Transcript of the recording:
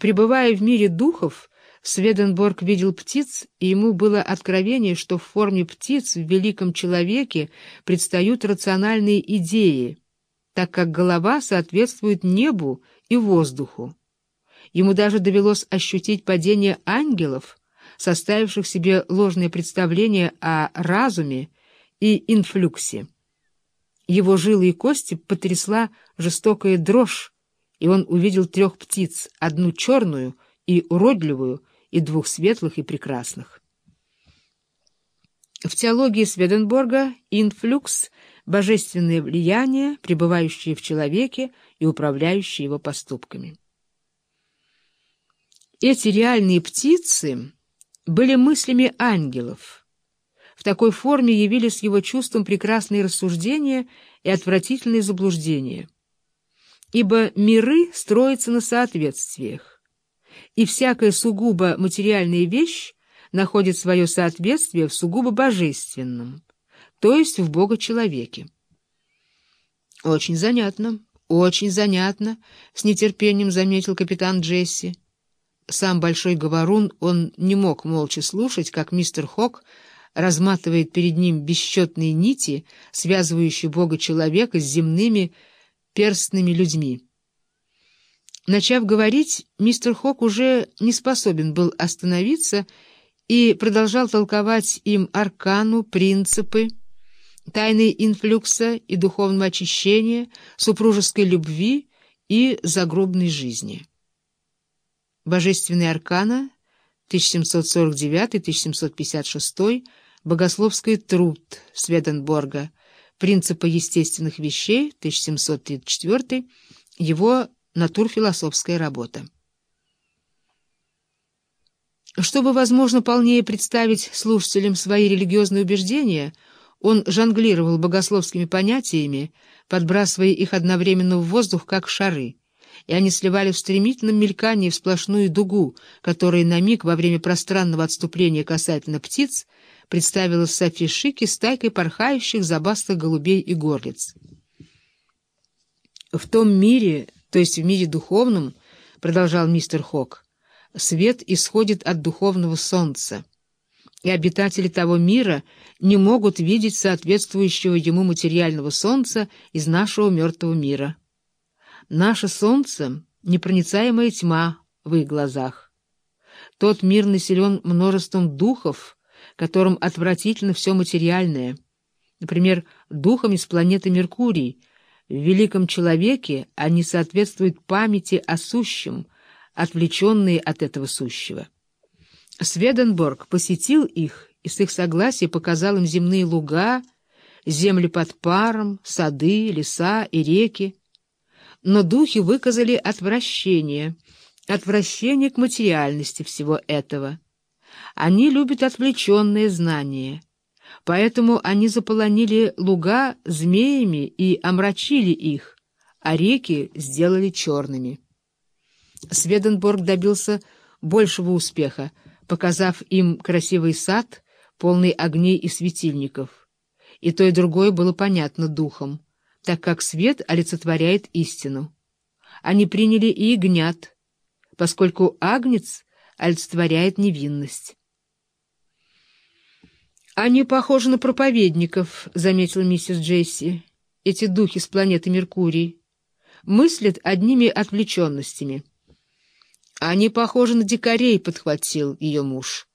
Пребывая в мире духов, Сведенборг видел птиц, и ему было откровение, что в форме птиц в великом человеке предстают рациональные идеи, так как голова соответствует небу и воздуху. Ему даже довелось ощутить падение ангелов, составивших себе ложное представление о разуме и инфлюксе. Его жилы и кости потрясла жестокая дрожь, и он увидел трех птиц, одну черную и уродливую, и двух светлых и прекрасных. В теологии Сведенборга инфлюкс — божественное влияние, пребывающее в человеке и управляющее его поступками. Эти реальные птицы были мыслями ангелов. В такой форме явились его чувством прекрасные рассуждения и отвратительные заблуждения. Ибо миры строятся на соответствиях, и всякая сугубо материальная вещь находит свое соответствие в сугубо божественном, то есть в Бога-человеке. «Очень занятно, очень занятно», — с нетерпением заметил капитан Джесси. Сам большой говорун, он не мог молча слушать, как мистер Хок разматывает перед ним бесчетные нити, связывающие Бога-человека с земными перстными людьми. Начав говорить, мистер Хок уже не способен был остановиться и продолжал толковать им аркану, принципы, тайны инфлюкса и духовного очищения, супружеской любви и загробной жизни. Божественные аркана 1749-1756, Богословский труд Сведенборга, Принципы естественных вещей 1734, его натурфилософская работа. Чтобы, возможно, полнее представить слушателям свои религиозные убеждения, он жонглировал богословскими понятиями, подбрасывая их одновременно в воздух, как шары — и они сливали в стремительном мелькании в сплошную дугу, которая на миг во время пространного отступления касательно птиц представила Софи Шики стайкой порхающих забастых голубей и горлиц. «В том мире, то есть в мире духовном, — продолжал мистер Хок, — свет исходит от духовного солнца, и обитатели того мира не могут видеть соответствующего ему материального солнца из нашего мертвого мира». Наше солнце — непроницаемая тьма в их глазах. Тот мир населен множеством духов, которым отвратительно все материальное. Например, духами с планеты Меркурий. В великом человеке они соответствуют памяти о сущем, отвлеченные от этого сущего. Сведенборг посетил их и с их согласия показал им земные луга, земли под паром, сады, леса и реки, но духи выказали отвращение, отвращение к материальности всего этого. Они любят отвлеченные знания, поэтому они заполонили луга змеями и омрачили их, а реки сделали черными. Сведенборг добился большего успеха, показав им красивый сад, полный огней и светильников. И то и другое было понятно духом так как свет олицетворяет истину. Они приняли и ягнят, поскольку агнец олицетворяет невинность. «Они похожи на проповедников», — заметила миссис Джесси, — «эти духи с планеты Меркурий. Мыслят одними отвлеченностями». «Они похожи на дикарей», — подхватил ее муж.